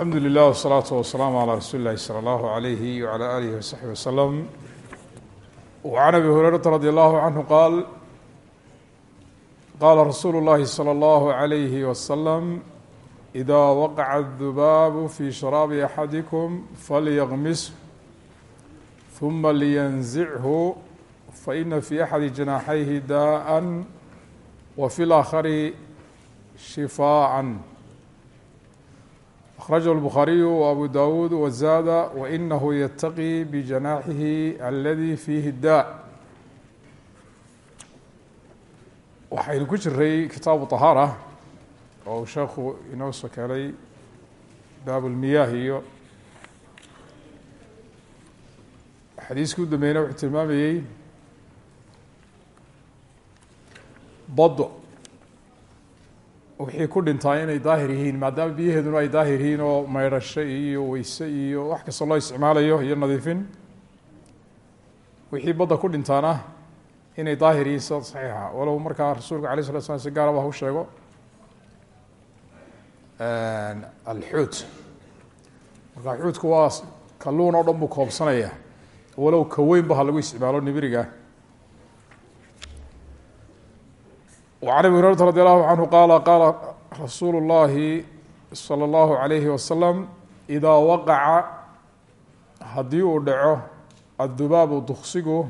alxamdu lilah wsalaatu wasalaamu calaa rasuuli illahi sala allahu alayhi wala alihi wasaxbi wasalam wacan abi hurayrata radi allahu canhu qaal qaala rasuulu llahi salى allahu alayhi wasalam ida waqaca adubaabu fi sharaabi axadikum falyaqmis huma liyanzichu faina fi axadi janaaxayhi daءa wa fi laakhari shifaaca akrajahu اlbukhaariyu wabu dawuud wazada wainahu yataqi bijanaaxihi aladi fiihi da waxaynu ku jiray kitaabu طahaara oo uu sheekhu inoo sokelay baab lmiyaah iyo xadiiskii u dambeeyna wuxuu tilmaamayey bado wixii ku dhintaa inay daahir yihiin maadaama biyaheeduna ay daahir yihiin oo maydhasho iyo weyse iyo wax kastoo loo isticmaalayo iyo nadiifin. Wixii badda ku dhintaana inay daahir yihiin sida saxiixa. Walow markaa rasuulka alay slat slam si gaaraba hau sheego alxuut marka xuutku waa kalluun oo dhan buu koobsanaya. Walow kaweynba ha lagu isticmaalo nibiriga وعن أبي هريرة رضي الله عنه قال قال رsuuل اللhi صلى الله عليه وسلم إdا وaqعa hadii uu dhaco الdubaabu duksigu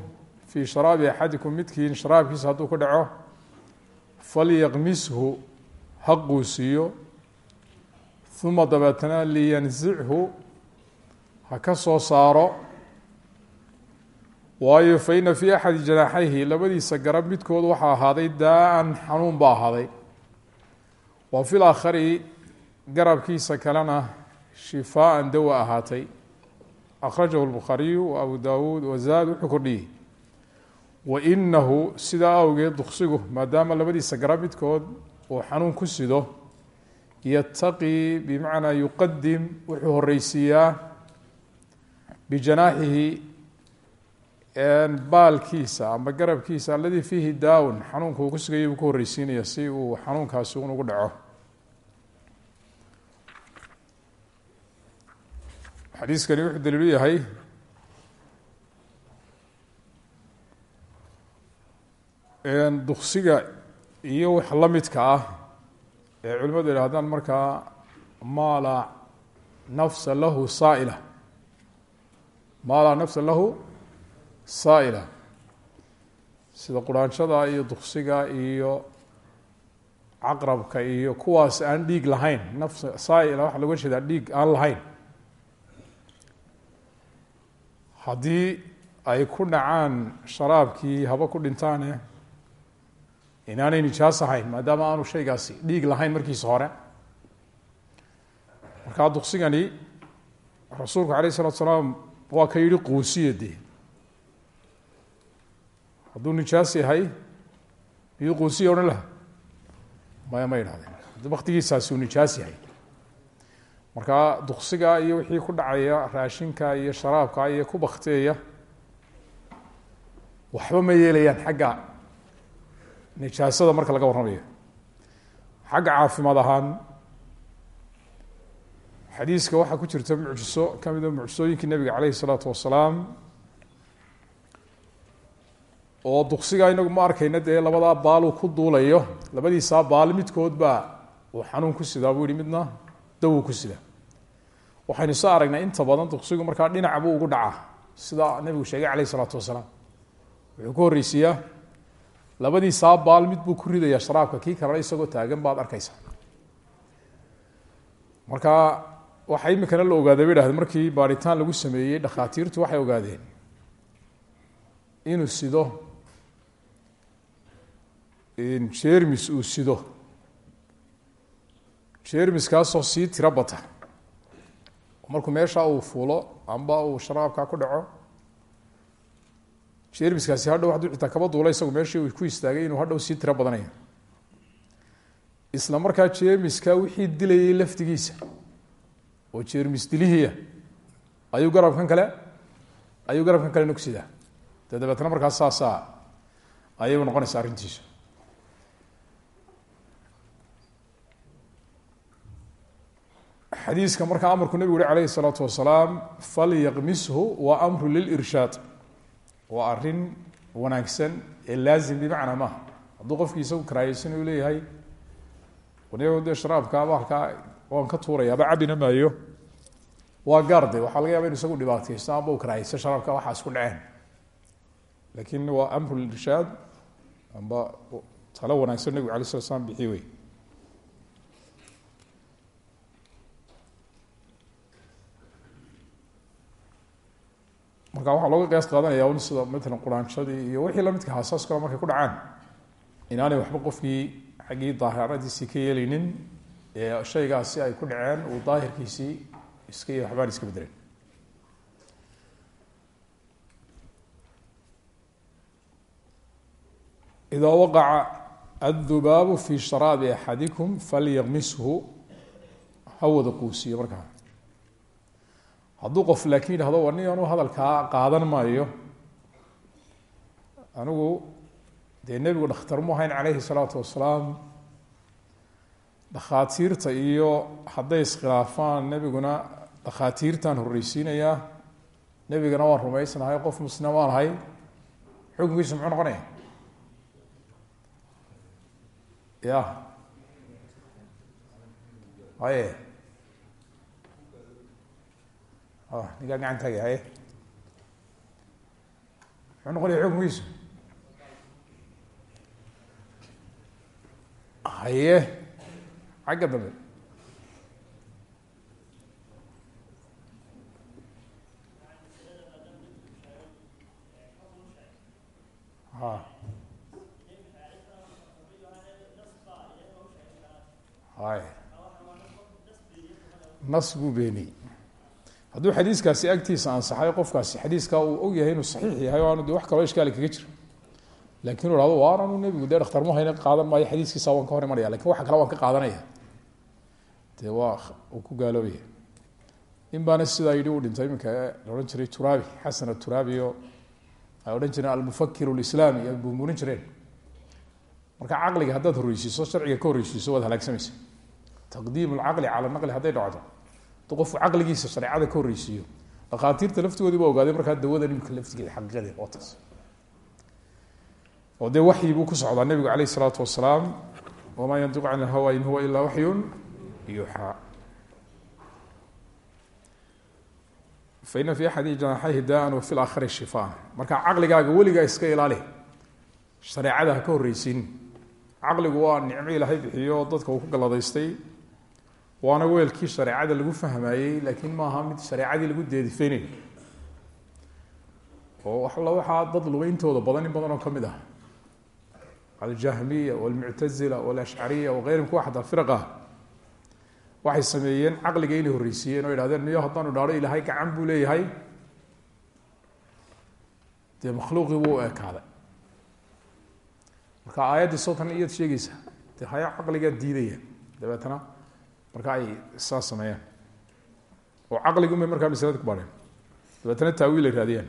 fي شharaabi أxadiكم midkiin sharaabkiisa hadduu ku dhaco falyqmishu ha quusiyo ثuma dabeetna liynزichu ha ka soo saaro waayo faina fii axadi janaaxayhi labadiisa garab midkood waxaa ahaaday daa-an xanuun baa ahaaday. Wa fi laakhari garabkiisa kalena shifaaan dawa ahaatay. Akhrajahu lbukhaariyu wa abu dawuud wazaad wuxuu kordhiyey wa inahu sidaa awgeed duksigu maadaama labadiisa garab midkood uu xanuun ku sido yataqii bimacnaa yuqadim wuxuu horeysiiyaa bijanaaxihi baalkiisa ama garabkiisa aladii fiihi daawun xanuunka uu ku sugayay buu ku horreysiinaya si uu xanuunkaasi un ugu dhaco. Xadiiskani wuxuu daliilu yahay duksiga iyo wax la midka ah ee culimadu yidhahdaan markaa maa laa nafsa lahu saaila. Maa laa nafsa lahu saaila sida quraanshada iyo duksiga iyo caqrabka iyo kuwaas aan dhiig lahayn nafs saaila waxaa loga jeedaa dhiig aan lahayn. Haddii ay ku dhacaan sharaabkii haba ku dhintaane inaanay nijaas ahayn maadaama aanu shaygaasi dhiig lahayn markiisa hore. Markaa duksigani rasuulku alayh isalatu salaam waa ka yihi quusiya dee hadduu nijaas yahay miyuu quusiya odhan laha maya ma idhahdeen haddii waktigiisaasi uu nijaas yahay. Markaa duksiga iyo wixii ku dhacaya raashinka iyo sharaabka iyo ku bakteeya waxba ma yeelayaan xagga nijaasada marka laga warramayo. Xagga caafimaad ahaan xadiiska waxaa ku jirta mucjiso ka mid a mucjisooyinkii nabiga caleyhi isalaatu wasalaam oo duksiga inagu ma arkayna dee labadaa baaluu ku duulayo. Labadiisaa baal midkood baa uu xanuun ku sidaa buu midna dawuu ku sidaa waxaynu soo inta badan duksigu markaa dhinac buu ugu dhacaa. Sida nabigu sheegay caleyh isalaatu wasalaam. Wuxuu ku horreysiiyaa labadiisaa baal mid buu ku ridayaa sharaabka kii kalena isagoo taagan baad arkaysa marka waxaa imikana la ogaaday bay dhahdeen markii baaritaan lagu sameeyey dhakhaatiirtu waxay ogaadeen inuu sido jermis uu sido jermiskaasoo sii tiro bata. Markuu uu fuulo amba uu sharaabkaa ku dhaco jermiskaasi hadhow hadduu xitaa kaba duula isagu meeshii uu ku istaagay inuu hadhow sii tiro badanayo isla markaa jermiska wixii dilayay laftigiisa oo jermis dilihiia ayuu garabkan kale ayuu garabkan kalena ku sidaa dee dabeetna markaas saasaa ayay noqonaysa arrintiisu xadiiska markaa amarku nebigu uhi alayhi الsalaatu wasalaam falyaqmishu waa amru lilirshaad waa arrin wanaagsan ee laazim bimacnaa maaha. Hadduu qofkii isagu karaahaysan u leeyahay wanigo dee sharaabka bahalkaa waan ka tuurayaaba cabina maayo waa gaar de waxaa laga yaba inu isagu dhibaateysto amba u karaahaysto sharaabka waxaa isku dhaceen. Lakin waa amru lirshaad amba talo wanaagsan nebigu alay slat slam bixiy marka waxaa looga qiyaas qaadanaya un sida matalan quraanshadii iyo wixii lamidka haasaas kale markay ku dhacaan inaanay waxba qofkii xaggii daahiradiisii ka yeeleynin ee shaygaasi ay ku dhaceen uu daahirkiisii iska waxbaan iska bedeleen ida waqaca addubaabu fi sharaabi axadikum falyaqmishu ha markaa hadduu qof laakiin yidhahdo war nin anu hadalkaa qaadan maayo. Anigu dee nebigu dhakhtar mu ahayn calayhi salaatu wasalaam. Dhakhaatiirta iyo hadday iskhilaafaan nebiguna dhakhaatiirtaan horreysiinayaa nebigana waan rumaysnahay qof muslima waan ahay xukunkiisu muxuu noqonaya? Ya haye ninkaa gacan taagi haye muxuu noqonaya xukunkiisu haye xagga dambe. Ha hay nas buu beeniyey hadduu xadiiskaasi agtiisa ansaxay qofkaasi xadiiska uu og yahay inuu saxiix yahay o aanu de wax kaloo ishkaali kaga jiro laakiin u hahdo waar anu nebigu dee dhakhtar muhayna qaadan maayo xadiiskiisa waan ka hor imanaya waxa kale waan ka qaadanaya. Dee waa uu ku gaaloobaya in baana sidaa yidhi u dhintay iminka la odhan jiray turaabi xasan aturaabi oo ay odhan jireen almufakir lislaami ay buumuurin jireen. Marka caqliga haddaad horreysiiso sharciga ka horreysiiso waad halaagsamaysa. Taqdiim lcaqli cala naqli hadday dhacdo qofku caqligiisa shareecada ka horreysiiyo dhakhaatiirta laftigoodii ba ogaaday markaa dawada nimka laftigeeda xaqiiqadeeda oo taas oo dee waxyi buu ku socdaa nebigu alayh isalaatu wasalaam wamaa yantiqu can ilhawa in huwa ilaa waxyun yuuxaa faina fi axadi janaxayhi daan wa fi laakhari shifaan marka caqligaaga weligaa iska ilaali shareecada ha ka horreysin. Caqligu waa nicmo ilaahay bixiyo dadka uu ku galladaystay waana weelkii shareecada lagu fahmayey laakiin maaha mid shareecadii lagu deedifeynayo oo alla waxaa dad lubayntooda badan in badan oo ka mid ah. Aljahmiya walmuctazila walashcariya wagayrim kuwa xataa firaqa. Waxay sameeyeen caqliga inay horreysiiyeen oo yidhahdeen niyo haddaanu idhahdo ilaahay gacan buu leeyahay. Dee makhluuqii buu u ekaaday marka aayaddii sootan iyaad sheegeysa dee haya caqligaa diidaya. Dabeetana marka ay saa sameeyeen oo caqligunbay markaa maslada ku baadheen dabeetna taawiil ay raadiyeen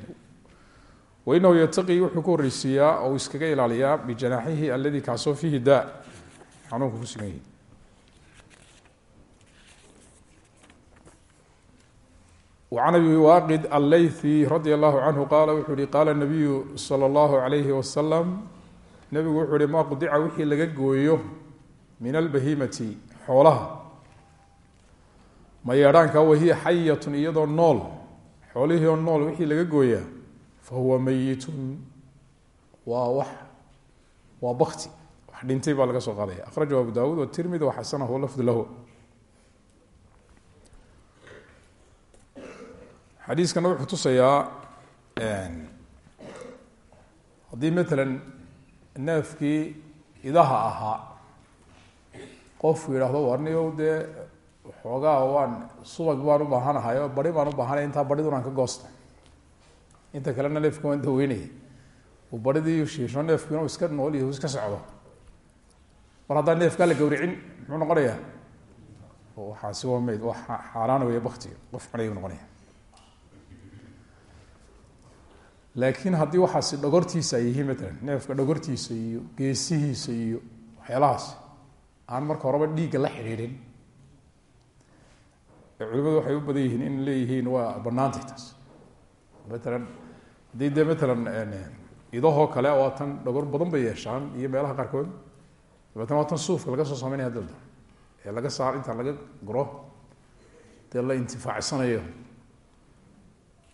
wainahu yataqii wuxuu ku horreysiiyaa oo iskaga ilaaliyaa bijanaaxihi alladii kaasoo fiihi daa. Xanuunku ku sugan yihi an abi waaqid allaythi radia allahu canhu qaala wuxuu hi qaala nabiyu alayhi wasalam nabigu wuxuu hi maa qudica wixii laga gooyo min albahimati xoolaha ma yeedhaanka wahiya xayat iyadoo nool. Xoolihii oo nool wixii laga gooyaa fahuwa meyitun waa wax waa bakti wax dhintay baa laga soo qaadaya. Akhrajahu abu dawud wالtirmidi waxasanahu lafd lahu. Xadiiskana wuxuu tusayaa haddii matalan neefkii idaha ahaa qofku yidhaahdo warniyow dee xoogaa waan subag baan u baahanahay oo bari baan u baahanaya intaa baridun aan ka goosta inta kalena neefka waan daweynaya uu baridii shiisho neefkiina u iska nool iyo iska socdo. Mar haddaan neefkaa la gawricin muxuu noqonayaa? Waxaasi waa meyd waa xaaraan weeye baktiga qof cunayuu noqonaya laakiin haddii waxaasi dhogortiisa ay yihiin matalan neefka dhogortiisa iyo geesihiisa iyo waxyaalahaas aan marka horeba dhiigga la xidhiidhin culimadu waxay u badan yihiin in leeyihiin waa banaantay taas matalan haddii dee matalan idahoo kale oo tan dhogor badan bay yeeshaan iyo meelaha qaarkood dabeetna waa tan suufka laga soo sameynaya dalda ee laga saar inta laga guro dee la intifaacsanayo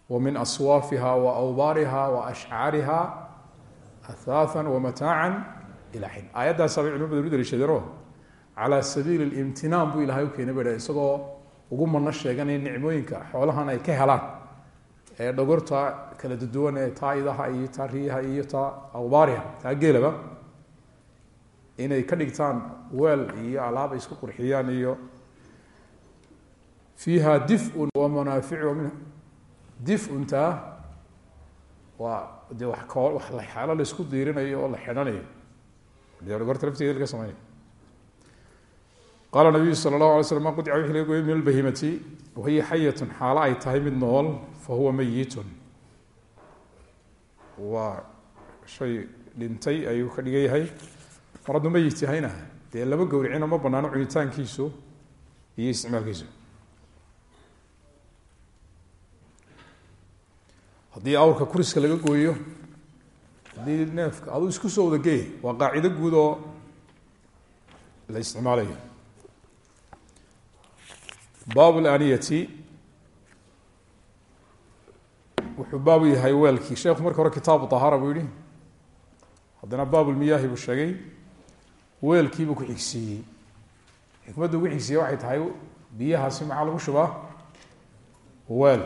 wa min aswaafiha wa awbaariha wa ashcaariha ahaathan wamataacan ila xin aayaddaasa bay culimo badan u daliishadeenoo calaa sabiili limtinaan buu ilahay u ugu mano sheeganaya nicmooyinka xoolahan ay ka helaan. Ee dhogorta kala duduwan ee taa idaha iyo taa riyaha iyo taa awbaariha taa geelaba. Inay ka dhigtaan weel iyo alaab ay isku qurxiyaan iyo fiiha difun wa manaaficu min difun-taa waa de wax ko wax xaalo la isku diirinayo oo la xidhanayo. Dee dhogorta lafteeda laga sameynayo qaala nabiyu sala allahu alay slam ma qudica wixii laga goyay min albahimati wahiya xayatun xaalo ay tahay mid nool fa huwa meyitun waa shay dhintay ayuu ka dhigan yahay mar hadduu meyit yahayna dee lama gowricino ma banaano cunitaankiisu iyo isticmaalkiisu haddii awrka kuriska laga gooyo haddii neefka aduu isku soo wada waa qaacido guud oo la isticmaalayo baab laniyati wuxuu baabu yahay weelkii. Sheekhu marka hore kitaabu ahaara buu yihi haddana baab lmiyaahi buu sheegay weelkiibuu ku xigsiiyey xikmadda ugu xigsiiye waxay tahay biyahaasi maxaa lagu shubaa weel.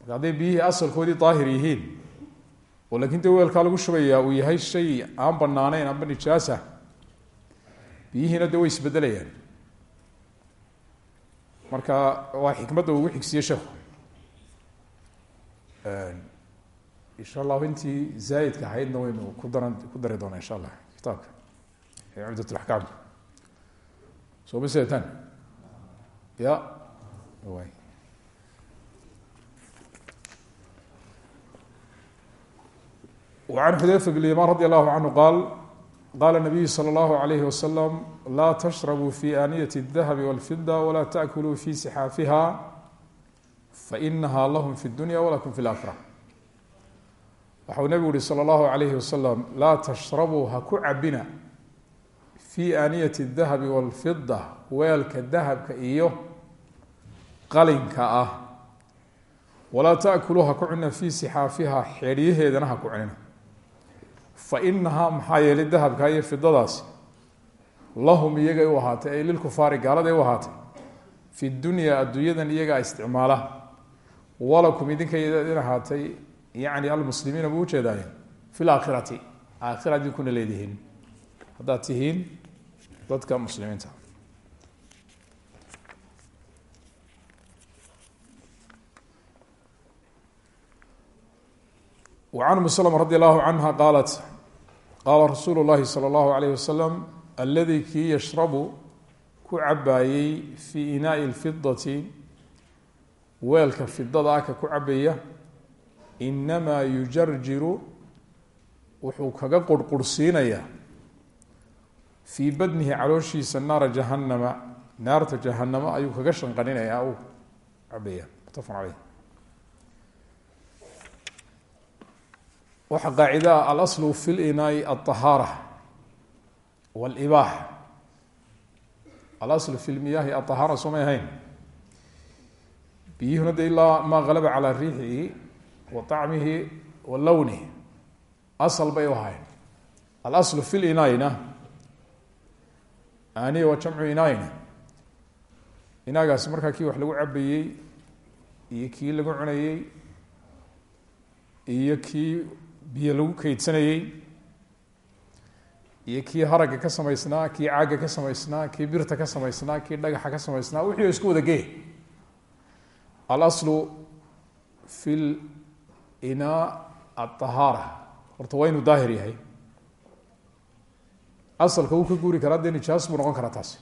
Marka hadday biyihii asalkoodii daahir yihiin oo laakiin dee weelkaa lagu shubayaa uu yahay shay aan banaaneyn amba nijaasa biyihiina dee way isbedelayaan marka waa xikmadda ugu xigsiye sheekhu insha allahu intii zaa'idka ahaydna waynu ku daran ku dari doonaa insha allah kitaabka ee cumdat laxkaam soo ma seetaan ya way وعن xudayfa بن اليمان radي الlahu عanهu qaal qala النabiyu slى الlahu عalayه waslم laa تشhrبوا في آniyaة الذahب والفidة وla تأkuluu في sxaafiha faإnaha lahm fi الdunya wlakum fi الآkhirة waxau nebigu uhi slى الlahu عalayه waslم laa تشhrabuu ha ku cabina fي آniyaة الذahabi والfidة weelka dahabka iyo qalinka ah walaa تأkuluu ha ku cunina fii sxaafiha xeedhyaheedana ha ku cunina fainahaa maxaa yeelay dahabka iyo fidadaasi lahum iyagay u ahaatay ay lilkufaari gaaladay u ahaatay fi dunyaa adduunyadan iyagaa isticmaala. Walakum idinka idin ahaatay yani almuslimiina buu ujeedaaye fi laakhirati aakhira idinkuna leedihiin haddaad tihiin dadka muslimiinta an um slm radi allahu canha qaalat qaala rasuulu llahi salى اllahu alayh wasalam alladii kii yashrabu ku cabaayey fii inaai lfidati weelka fidada ka ku cabaya inamaa yujarjiru wuxuu kaga qurqursiinayaa fii badnihi calooshiisa naara jahanama naarta jahanama ayuu kaga shanqaninayaa u cabaya waxaa qaacidaa alaslu fi linaai aahaara walibaaxa alaslu fi lmiyaahi aahaara soomay ahayn? Biyuhuna de ilaa maa halaba calaa riixihi wa طacmihi wa lownihi asal bay u ahayn. Alaslu fi linaayina aniya wa jamcu inaayina. Inaagaasi iyo kii lagu cunayey iyo kii biyo lagu keydsanayey iyo kii haragga ka samaysnaa kii caagga ka samaysnaa kii birta ka samaysnaa kii dhagaxa ka samaysnaa wixii isku wada gee alaslu fi linaa aطahaara horta waa inuu daahir yahay. Asalka wuu ka guuri karaa dee nijaas buu noqon karaa taasi.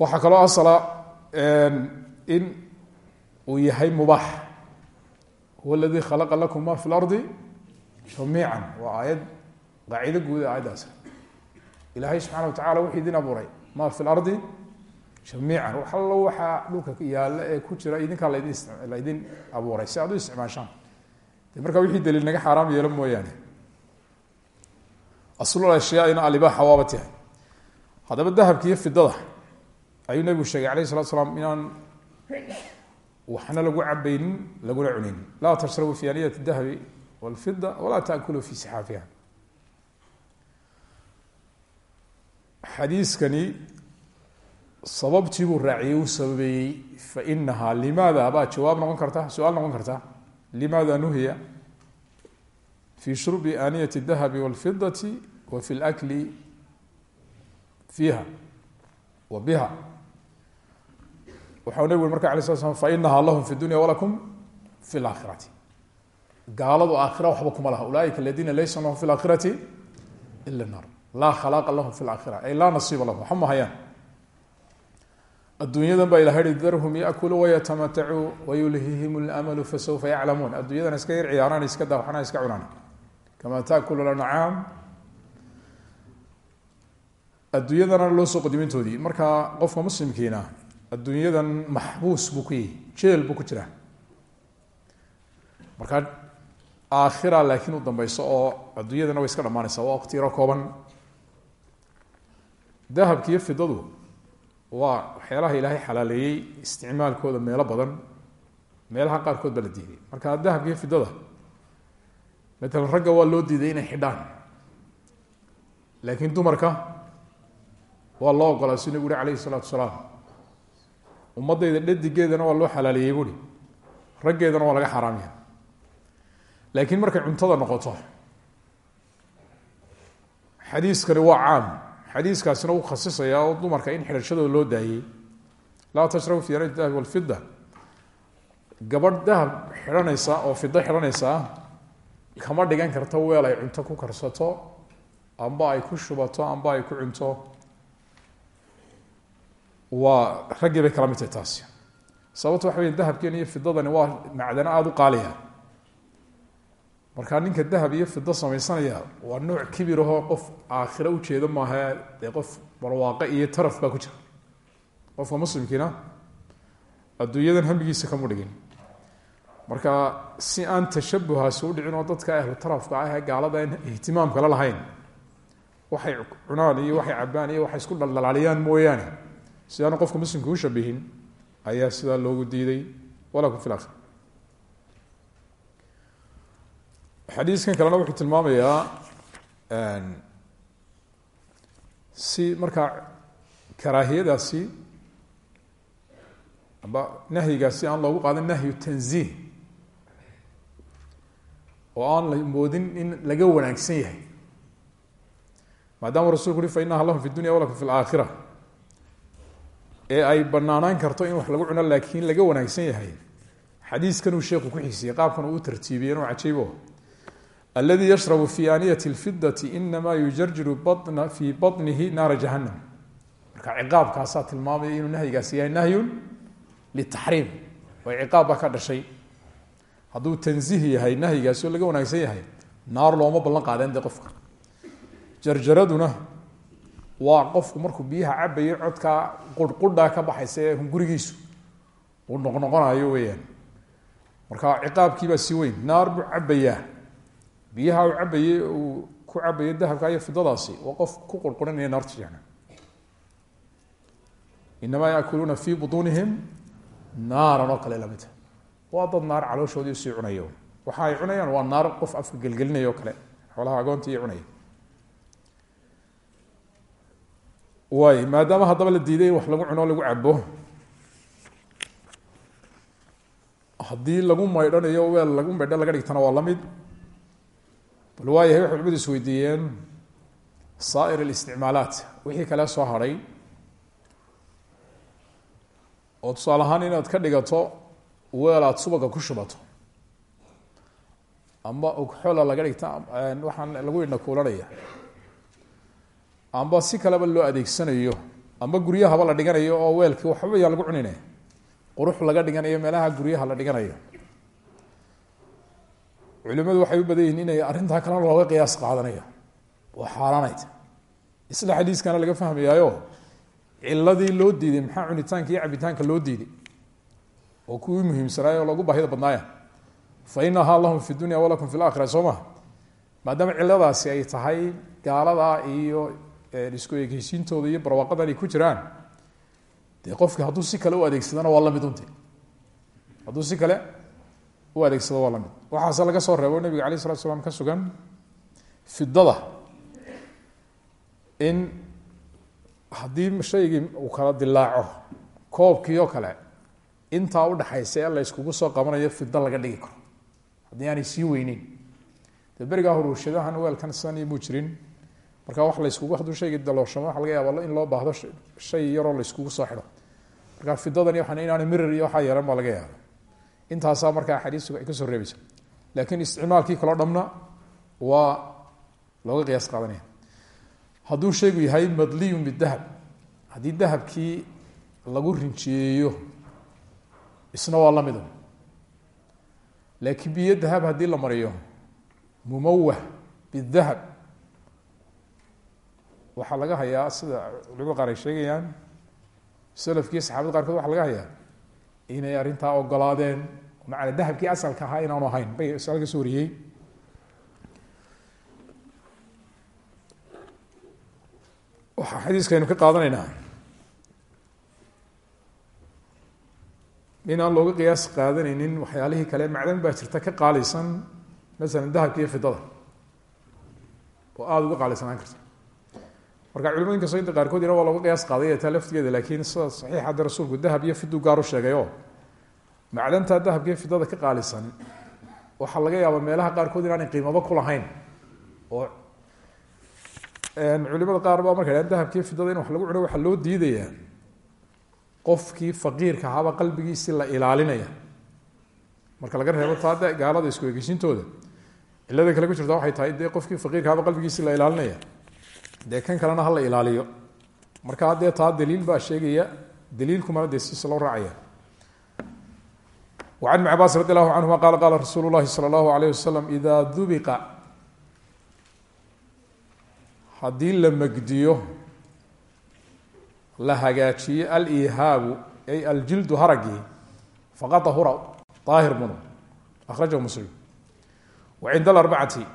Waxaa kaloo asala in uu yahay mubaax huwa aladii khalaqa lakum ma fi lardi jamiica waa aayad qaacido guuda aayaddaas ilaahay subxana wa tacala wuxuu idin abuuray ma fi lardi jamiican wax allo waxaa dhulka yaalla ee ku jira idinkaa laydin abuuray si aad u isticmaashaan de markaa wixii daliil naga xaaraam yeelo mooyaane aslul ashyaaina alibaaxa waaba tahay haddaba dahabka iyo fidada ayuu nabigu sheegay alayh salatu slaam inaan waxna lagu cabaynin laguna cunaynin. Laa tashrabu fi aniyati dahabi walfida walaa taakulu fi sixaafiha xadiiskani sababtii buu raaciyey uu sababeeyey. Fainaha limaada baa jawaab noqon karta su'aal noqon karta. Limaada nuhiya? Fi shurbi aaniyati dahabi walfidati wa fi lakli fiiha wa biha waxau nabig uri marka ala sla slam fainaha lahum fi dunya walakum fi laakhirati. Gaaladu aakhira waxba kuma laha. Ulaaika aladiina laysa lahum fi laakhirati ila naar. Laa khalaaqa lahum fi laakhira. Ay laa nasiiba lahum. Waxba ma hayaan. Adduunyadan baa ilaha hi darhum yakuluu wayatamatacuu wayulhihim lamalu fasawfa yaclamuun adduunyadan iska yar ciyaaraan iska daawaxana iska cunaan. Kama taakulu lancaam adduunyadana loo soo qadimintoodii marka qofka muslimkiina adduunyadan maxbuus buu ku yihi jeel buu ku jiraa marka aakhira laakiin u dambeyso oo adduunyadana way iska dhamaanaysaa waa waqti yaro kooban. Dahabki iyo fidadu waa waxyaalaha ilaahay xalaaleeyey isticmaalkooda meelo badan meelaha qaarkood baa la diiday marka dahabka iyo fidada matalan ragga waa loo diiday inay xidhaan. Laakiin dumarka waa loo ogolaa si nabigu uri alayhi salaatu salaam ummadayda dhadigeedana waa loo xalaaleeyey buuri raggeedana waa laga xaaraamaya laakiin markay cuntada noqoto xadiiskani waa caam. Xadiiskaasina wuu khasisaya oo dumarka in xidhashadooda loo daayey. Laa tashrabu fi anati dahabi walfida gabadh dahab xidhanaysa oo fido xidhanaysaa kama dhigan karto weel ay cunto ku karsato amba ay ku shubato amba ay ku cunto waa raggii bay kala mid tahay taasi. Sababto waxa wey dahabkeeni iyo fidadani waa macdano aada u qaaliya markaa ninka dahab iyo fido samaysanaya waa nooc kibir ahoo qof aakhiro ujeedo maaha dee qof barwaaqe iyo taraf baa ku jira. Qofka muslimkiina adduunyadan hamigiisa kamu dhigin marka si aan tashabuhaasi udhicin oo dadka ahlu tarafka ah ee gaalada an ihtimaamkala lahayn waxay cunaan iyo waxay cabaan iyo waxay isku dhaldhalaaliyaan mooyaane si aanu qofka muslimka u shabihin ayaa sidaa loogu diiday walakum fi lakhir xadiiskan kalena wuxuu tilmaamayaa si markaa karaahiyadaasi amba nahyigaasi aan loogu qaadan nahyu tanziih oo aan la moodin in laga wanaagsan yahay. Maadaama rasulku uri fa inaha lahum fi dunya walakum fi laakhira ee ay banaanaan karto in wax lagu cuno laakiin laga wanaagsan yahay. Xadiiskanuu sheeku ku xigsiiyey qaabkan uu tartiibiyey inuu cajaybo. Aladi yashrabu fi aaniyati lfidati inamaa yujarjiru bana fii banihi naara jahanam marka ciqaabkaasaa tilmaamaya inuu nahyigaasi yahay nahyun litaxriim. Oo ciqaab ka dhashay. Hadduu tanziih yahay nahyigaasi oo laga wanaagsan yahay naar looma ballan qaadeen de qofka. Jarjaraduna waa qofku markuu biyaha cabayo codkaa qurhqudhaa ka baxaysa ee hungurigiisu uu noqnoqonayo weeyaan. Marka ciqaabkiibaa si weyn naar buu cabayaa biyaha uu cabayey uu ku cabayo dahabka iyo fidadaasi waa qof ku qurqurinaya naarta jahannam inamaa yaakuluuna fii butuunihim naaran oo kale lamidta waa dad naar calooshoodii u sii cunaya. Waxa ay cunayaan waa naar qof afka gelgelinaya oo kale. Xoolaha agoonta iyo cunaya waay maadaama haddaba la diiday wax lagu cuno lagu cabo haddii lagu maydhanayo weel lagu maydho laga dhigtana waa la mid. Bal waayahay waxay culimadu is weydiiyeen saa'ir اlisticmaalaat wixii kale soo hadhay oo tusaale ahaan inaad ka dhigato weel aad subaga ku shubato. Amba ogxola laga dhigta waxaan lagu idhnakuulanaya amba si kaleba loo adeegsanayo amba guryahaba la dhiganayo oo weelkii waxba yaa lagu cunine. Qurux laga dhiganayo meelaha guryaha la dhiganayo. Culimadu waxay u badan yihiin inay arrintaa kalena looga qiyaas qaadanayo waa xaaraanayt isla xadiiskana laga fahmayaayo ciladii loo diiday maxaa cunitaanka iyo cabitaanka loo diiday oo kuwii muhiimsanaay oo lagu baahida badnaaya. Fa inahaa lahum fi dunya walakum fi laakhira soo maha maadaama ciladaasi ay tahay gaalada iyo isku egeysiintooda iyo barwaaqadan ay ku jiraan dee qofki hadduu si kale u adeegsadana waa la mid unti. Hadduu si kale u adeegsado waa la mid waxaase laga soo reebo nabiga alay slatu slam ka sugan fidada in haddii shaygii uu kala dilaaco koobkii oo kale intaa udhaxaysa ee la yskugu soo qabanayo fido laga dhigi karo. Haddii aanay sii weyneyn. Dee berigaa horuushadahan weelkan sidan iyo muu jirin marka wax layskugu hadduu shaygii dalooshamo waxa laga yaaba in loo baahdo shay yaroo layskugu soo xidho. Marka fidadani waxaan inaanay mirir iyo waxaa yeelan baa laga yaaba intaasaa markaa axaadiistu ay ka soo reebaysa laakiin isticmaalkii kaloo dhamna waa looga qiyaas qaadanaya. Hadduu shaygu yahay madliyun bidahab haddii dahabkii lagu rinjiyeeyo isna waa lamidu laakiin biyo dahab haddii la mariyo mumawah bidahab waxaa laga hayaa sida culimada qaar ay sheegayaan salafkii saxaabada qaarkood waxaa laga hayaa inay arrintaa ogolaadeen macana dahabkii asalka ahaa inaanu ahayn bay laga soo wariyey. Waxaa xadiiskaynu ka qaadanaynaa in aan looga qiyaas qaadanaynin waxyaalihii kale macdan baa jirta ka qaalisan masalan dahabka iyo fidada oo aada uga qaalisanaan karta marka culimooyinka sayinta qaarkood ina waa looga qiyaas qaaday taa laftigeeda laakiin sida saxiixa hadda rasuulku dahab iyo fidu gaar u sheegay oo macdantaa dahabka iyo fidada ka qaalisan waxaa laga yaabaa meelaha qaarkood inaanay qiimabo ku lahayn. Oo culimada qaar baa marka dhahan dahabkiiyo fidada in wax lagu cuno waxaa loo diidayaa qofkii faqiirka ahaaba qalbigiisi la ilaalinaya. Marka laga reebo taa gaalada isku egeysiintooda cilada kale ku jirta waxay tahay qofkii faqiirka ahaaba qalbigiisi la ilaalinaya dee kan kalena hala ilaaliyo. Marka haddee taa daliil baa sheegaya daliilkumana dee siisa loo raacaya. An ibn cabaas radi allahu canhuma qaala qaala rasuulu llahi sala allahu alayh wasalam la megdiyo la hagaajiyo alihaabu ay aljildu haragii faqad ahura aahir munu akhrajahu muslim. Wa cinda alarbacati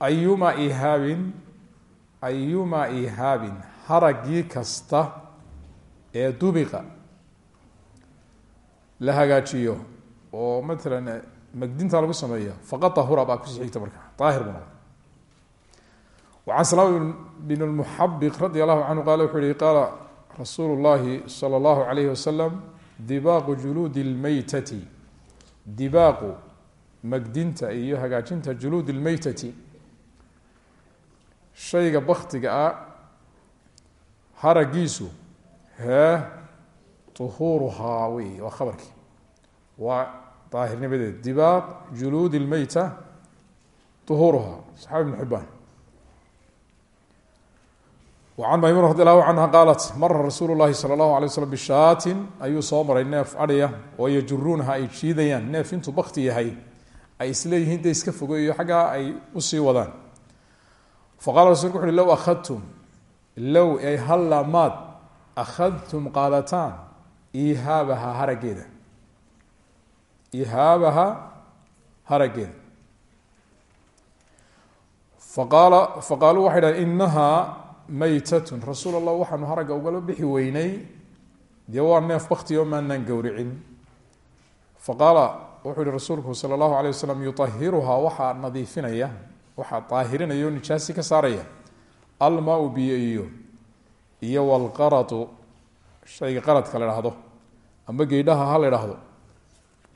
ayuma ihaabin ayuma ihaabin haragii kasta ee dubiqa la hagaajiyo oo matalan magdinta lagu sameeyo faqad ahura baa ku sii xigta marka aahir buu noqda wacan salaam bin lmuxabiq radi allahu canhu qaala wuxuu yihi qaala rasuulu llahi sala allahu alayhi wasalam dibaaqu juluudi lmeytati dibaaqu magdinta iyo hagaajinta juluud lmeytati shayga baktiga ah haragiisu hee uhuuruhaa wey waa khabarkii. Waa daahirnimadeed. Dibaaq juluud lmeyta uhuuruhaa saxaabi ibn xibaan an maymuna radi allahu canha qaalat mara rasuulu lahi sala allahu alay slm bishaatin ayuu soo maray neef adhiya oo yajuruunaha ay jiidayaan. Neef intuu bakti yahay ay isleeyihiin de iska fogeeyo xaggaa ay u sii wadaan faqala rasulku wuxu uhi low akhadtum low ay halla maad akhadtum qaadataan ihaabaha harageeda ihaabaha harageeda faqaala faqaaluu waxay dhahen inahaa maytatun rasuul allah waxaanu haragga ugala bixi weynay dee waa neef bakti oo maanaan gowricin faqaala wuxuu yihi rasuulku sala allahu alay wasalam yuahiruhaa waxaa daahirinaya oo nijaasi ka saaraya almaau biyo iyo iyo walqaratu shayga qaradka la dhahdo amba geydhaha ha la dhahdo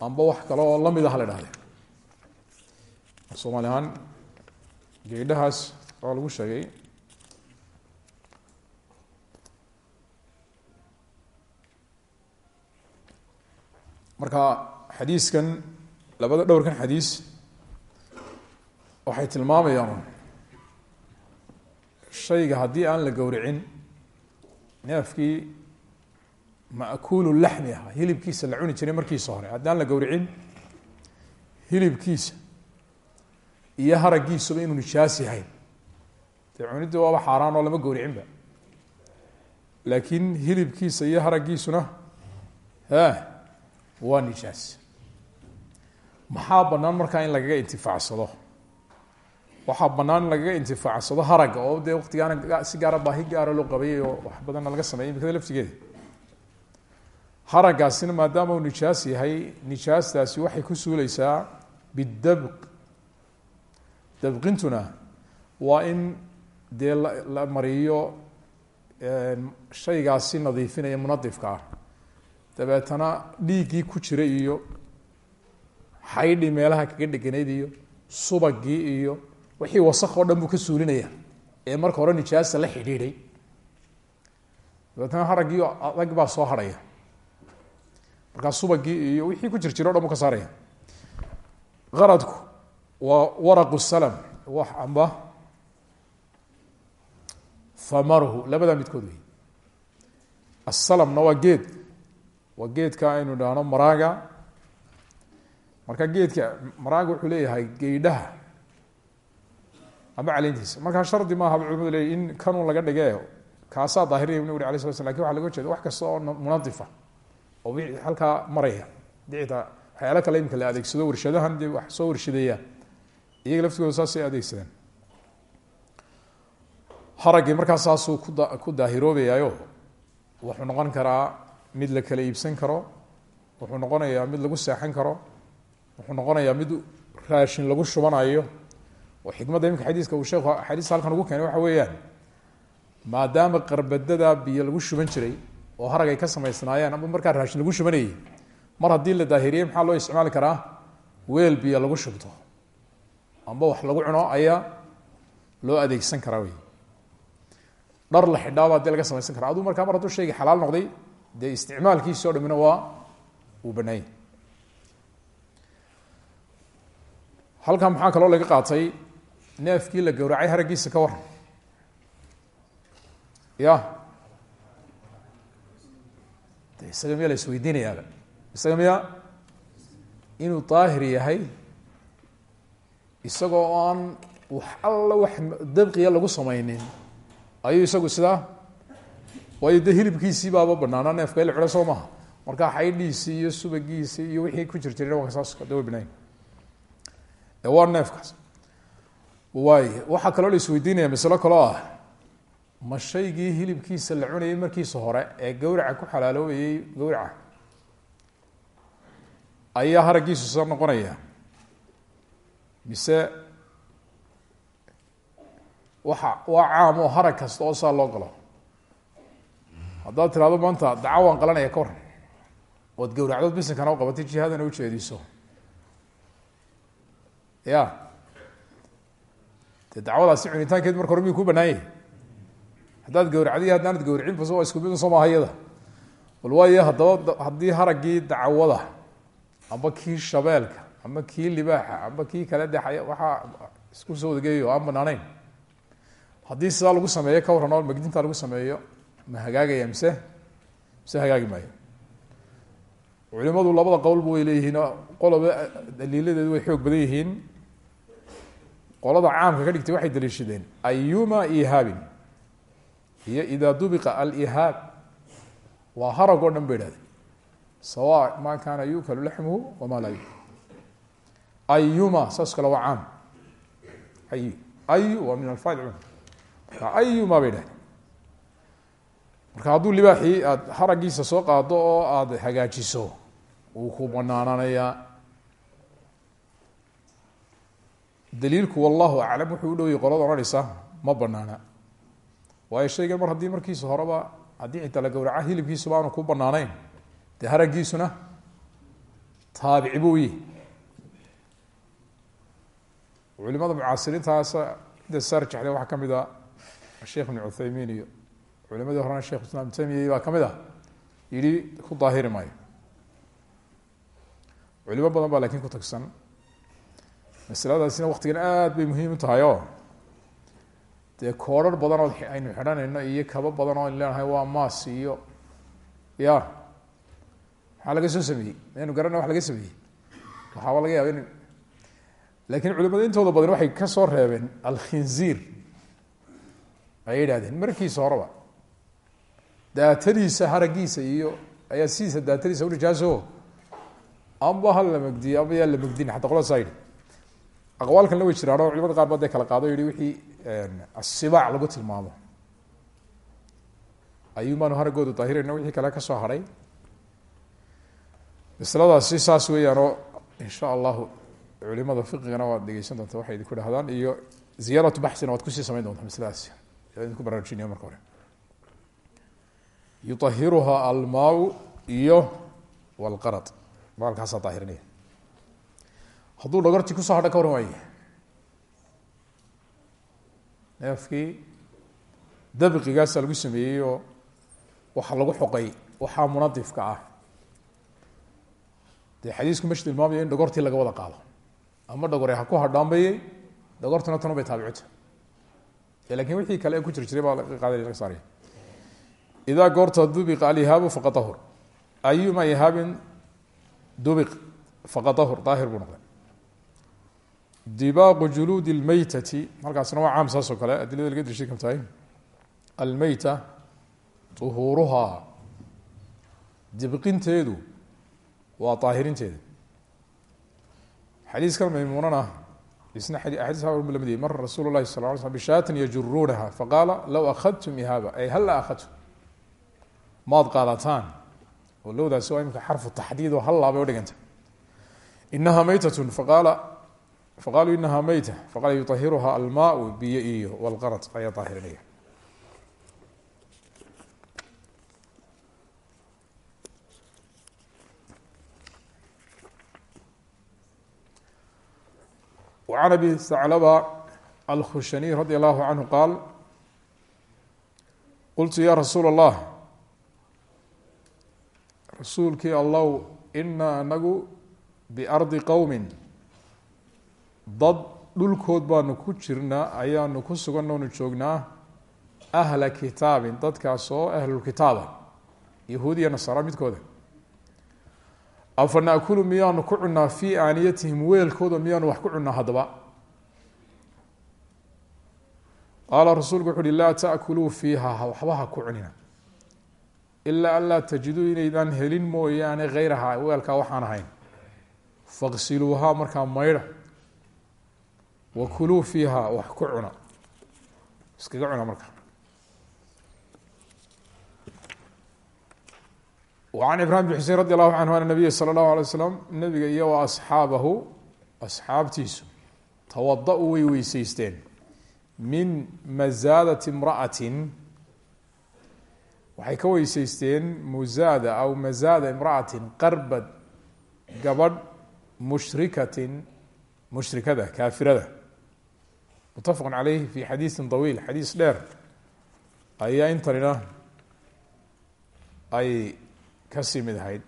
amba wax kale oo lamida ha la dhahde soomaali ahaan geydhahaas lagu sheegay marka xadiiskan labada dhowrkan xadiis waxay tilmaamayaan shayga haddii aan la gowricin neefkii ma'kuulu laxmi ah hilibkiisa la cuni jiray markiisa hore. Haddii aan la gowricin hilibkiisa iyo haraggiisuba inuu nijaas yahay. Dee cunidii waaba xaaraan oo lama gowricinba. Laakiin hilibkiisa iyo haragiisuna ha waa nijaas. Maxaa bannaan markaa in lagaga intifaacsado waxaa bannaan in lagaga intifaacsado haragga oo dee waqtigaana si gaara baahi gaara loo qabayay oo wax badanna laga sameeyay imikada laftigeeda. Haraggaasina maadaama uu nijaas yahay nijaastaasi waxay ku suuleysaa bidabq dabqintuna waa in dee la mariyo shaygaasi nadiifinaya munadifka ah. Dabeetana dhiiggii ku jira iyo xaydhi meelaha kaga dheganayd iyo subagii iyo wixii wasak oo dhan buu ka suulinaya ee marka hore nijaasta la xidhiidhay. Dabeetana haraggii adag baa soo harhaya markaa subagii iyo wixii ku jir jiro o dhan buu ka saaraya. Qaradku waa waraqu salam wax amba. Hamaruhu labadaa midkood wey asalamna waa geed. Waa geedka aynu idhaahno maraaga. Marka geedka maraaga wuxuu leeyahay geydhaha ama caleyntiisa markaa shardi maaha culimadu leey in kanun laga dhige kaasaa daahiriya nabig ala sla sl laakiin waxa laga jeeda wax kasta oo munadifa. Oo wixii halkaa maraya. Dicita waxyaala kale imika la adeegsado warshadahan dee wax soo warshadeeya. Iyaga laftigooda saasay adeegsadaan haraggii markaa saasuu ku daahiroobayaayo. Wuxuu noqon karaa mid la kala iibsan karo. Wuxuu noqonayaa mid lagu seexan karo. Wuxuu noqonayaa mid raashin lagu shubanayo xikmadda imika xadiiska uu sheekhu axaadiista halkan ugu keenay waxa weeyaan maadaama qarbadada biyo lagu shuban jiray oo harag ay ka samaysnaayeen ama markaa raashin lagu shubanayay mar haddii la daahiriyey maxaa loo isticmaali karaa? Weel biyo lagu shubto amba wax lagu cuno ayaa loo adeegsan karaa wey dhar la xidhaaba dee laga samaysan kara aduu markaa mar hadduu shayga xalaal noqday dee isticmaalkiisi o dhamina waa uu banaayay halkan maxaa kaloo laga qaatay neefkii la gowracay haraggiisa ka waran ya. De isaga miyaa la isweydiinayaaba isaga miya inuu daahir yahay isagoo aan wax alla wax dabqiya lagu samaynin ayuu isagu sidaa waayo dee hilibkiisii baaba banaana neefka ila cilo soo maha markaa xaydhiisii iyo subagiisii iyo wixii ku jir jireen waa saas da way banayn waa neefkaas waay waxaa kaloo la isweydiinaya masalo kaloo ah ma shaygii hilibkiisa la cunayay markiisa hore ee gawraca ku xalaaloobayay gawraca? Ayaa haraggiisu soo noqonaya. Mise waxa waa caam oo harag kasta oo saa loo galo haddaad tirahdo maanta daca waan qalanaya ka waran ood gawracdood bisinkana u qabatay jihadana ujeediso ya dee dacwadaasi cunitaankeed marka hore miyuu ku banaanyay haddaad gawracdiy haddaanad gawricin bas waa isku mid soo maaha iyada bal waayo haddaba haddii haraggii dacwada amba kii shabeelka ama kii libaaxa amba kii kale de waxaa isku soo wadageeyo aan banaaneyn haddii sidaa lagu sameeyo ka warran magdinta lagu sameeyo ma hagaagaya mise mise hagaagi maayo? Culimadu labada qowlba way leeyihiin qoloba daliiladeedu way xoog badan yihiin qolada caamka ka dhigtay waxay daliishadeen ayuma ihaabin iyo idaa dubiqa alihaab waa harag oo dhan ba idhahdeen. Sawa ma kaana yukalu laxmuhu wama laa yukal ayuma saas kale waa caam. Ay ayu waa min marka ayuma bay idhahdeen. Marka hadduu libaaxii aada haraggiisa soo qaado oo aada hagaajiso wuu ku banaananayaa daliilku wallahu aclam wuxuu u dhowayay qolada odhanaysa ma banaana waayo shaygan mar haddii markiisa horeba haddii xitaa la gawraca hilibkiisuba aanu ku banaaneyn dee haraggiisuna taabici buu yihi culimada mucaasiriintaas inta saarjexle waxaa ka mid a sheekh ibn cuthaymiin iyo culimadii horena shekh islam ibn tamiya baa ka mid ah yihi ku daahiri maayo. Culimo badan baa laakiin ku tagsan masaladaasina waktigan aada bay muhiim u tahay oo dee koodrar badan oo aynu xidhanayno iyo kabo badan oo aynu leenahay waa maas iyo ya. Maxaa laga soo sameeyey. Maynu garana wax laga sameeyey. Waxaaba laga yaaba in laakiin culimada intooda badan waxay ka soo reebeen alkhinziir. Ayay yidhahdeen markiisa horeba. Daatadiisa haragiisa iyo ayaa sidiisa daatadiisa u nijaaso amba ha la megdiyo amba yaa la megdin xata qolada saa yidhi aqwaal kalena way jiraan oo culimada qaar ba kala qaado o wixii asibaac lagu tilmaamo. Ayuun baanu haragooda daahirayna wixii kale ka soo hadhay masladaasi saas weeyaan oo insha allahu culimada fiqigana waad dhegeysan doonta waxay idinku dhahdaan iyo ziyaaratu baxsina waad ku sii samayn doontaa masladaasi idinku baraarujinaya marka hore. Yuahiruha almaau iyo walqarad. Maalkaasaa daahirinaya hadduu dhogortii ku soo hadha ka waran neefkii dabqigaasa lagu sameeyey oo waxa lagu xoqay waxaa munadifka ah. Dee xadiisku mesh tilmaamaya in dhogortii laga wada qaado. Ama dhogore ha ku hadhaanbayey dhogortuna tanu bay taabicota. Lakin wixii kale ee ku jir jiray baa laga qaaday laga saaraya. Idaa goorta dubiqa alihaabu faqad ahur ayuma ihaabin dubiq faqad ahur daahir buu noqday dibaaqu juluudi lmeytati halkaasna waa caam saas oo kale adilada laga drishay kam tahay almeyta uhuuruhaa dibqinteedu waa daahirinteeda xadiiskan maymuunana isna xadiis la mid mara rasuulu lahi sal ly sl bishaatin yajuruunaha faqaala low akhadtum ihaaba ay hal la akhadtum? Maad qaadataan. Oo lowdaasi waa imika xarfu taxdiid oo hal laabay o dhiganta. Inaha meytatun faqaala faqaaluu inahaa meyta faqala yuahiruhaa almaau biyo iyo walqarad ayaa daahirinaya an abi saclaba alkhushaniy radi allahu canhu qaal qultu ya rasuul allah rasuulkii allow inaa anagu biardi qowmin dad dhulkood baanu ku jirnaa ayaanu ku sugan oonu joognaa أhla kitaabi dadkaas oo ahlulkitaaba yahuudiya nasaara midkooda. Afa naakulu miyaanu ku cunaa fii aaniyatihim weelkooda miyaanu wax ku cunaa haddaba. Qaala rasuulku wuxu uhi laa taakuluu fiiha waxba ha ku cunina. Ilaa an laa tajiduu inaydaan helin mooyaane hayraha weelkaa waxaan ahayn. Faqsiluuhaa markaa maydha wakuluu fiiha wax ku cuna. Iskaga cuna marka. An ibrahim bin xusein radi allahu canhu ana nabiya sala allahu alay slam nabiga iyo wa asxaabahu asxaabtiisu tawada-u way weyseysteen min mazaadati imra'atin waxay ka weyseysteen muzaada aw mazaada imra'atin qarbad gabadh mushrikatin mushrikada kaafirada mutafaq caleyh fi xadiisin طawiil xadiis dheer. Ayaa intanina ay ka sii mid ahayd.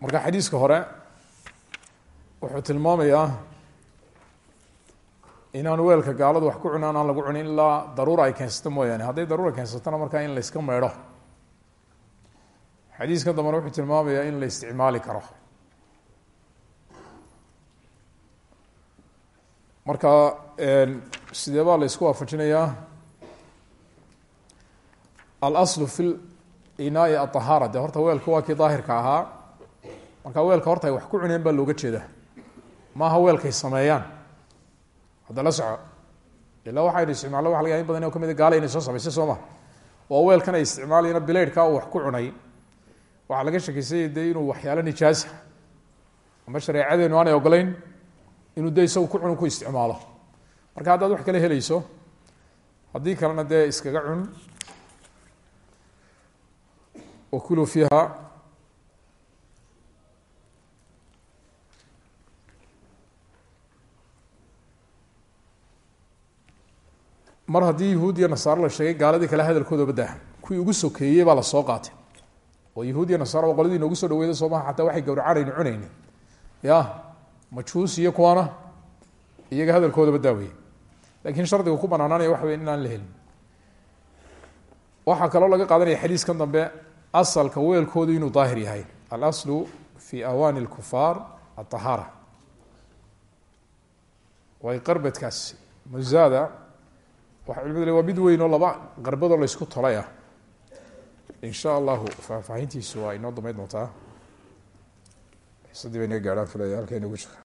Marka xadiiska hore wuxuu tilmaamayaa inaan weelka gaaladu wax ku cunaan aan lagu cunin ilaa daruura ay keensato mooyaane. Hadday daruura keensatona markaa in la yska meydho xadiiskan dambena wuxuu tilmaamayaa in la isticmaali karo marka sidee baa la isku waafajinayaa? Alaslu fi inaai aطahaara de horta weelka waa kii daahirka ahaa. Marka weelka horta ay wax ku cuneen baa looga jeeda maaha weelkay sameeyaan. Hadda la soco. Ilaa waxaynu isticmaalno waa laga in badan o ka mid gaala inay soo samaysay soo oo weelkan ay isticmaalayana bilaydhka uu wax ku cunay. Waxaa laga shakeysanya de inuu waxyaalo nijaasa ama shareecadeenu aanay ogolayn inuu de isagu ku cun ku isticmaalo. Marka haddaad wax kale helayso haddii kalena dee iskaga cun wakuluu fiiha. Mar haddii yahuud iyo nasaaro la sheegay gaaladii kale hadalkooda badaa kuwii ugu sokeeyey baa la soo qaatay. Oo yahuud iyo nasaaro waa qoladii noogu soo dhaweyda soo maha xataa waxay gawracanaynu cunayni ya majuus iyo kuwana iyaga hadalkooda badaaweye laakiin shardiga ku banaanaanaya waxa wey in aan la helin. Waxaa kaloo laga qaadanaya xadiiskan dambe asalka weelkoodu inuu daahir yahay. Alaslu fi awaani اlkufaar aطahaara way qarbadkaas. Mazaada waxa culimadu le waa weyn oo laba qarbadoo laysku tolay ah. In sha allahu faahfaahintiisu waa inoo damayn doontaa. Xisadii bay naga gaadhaan filaya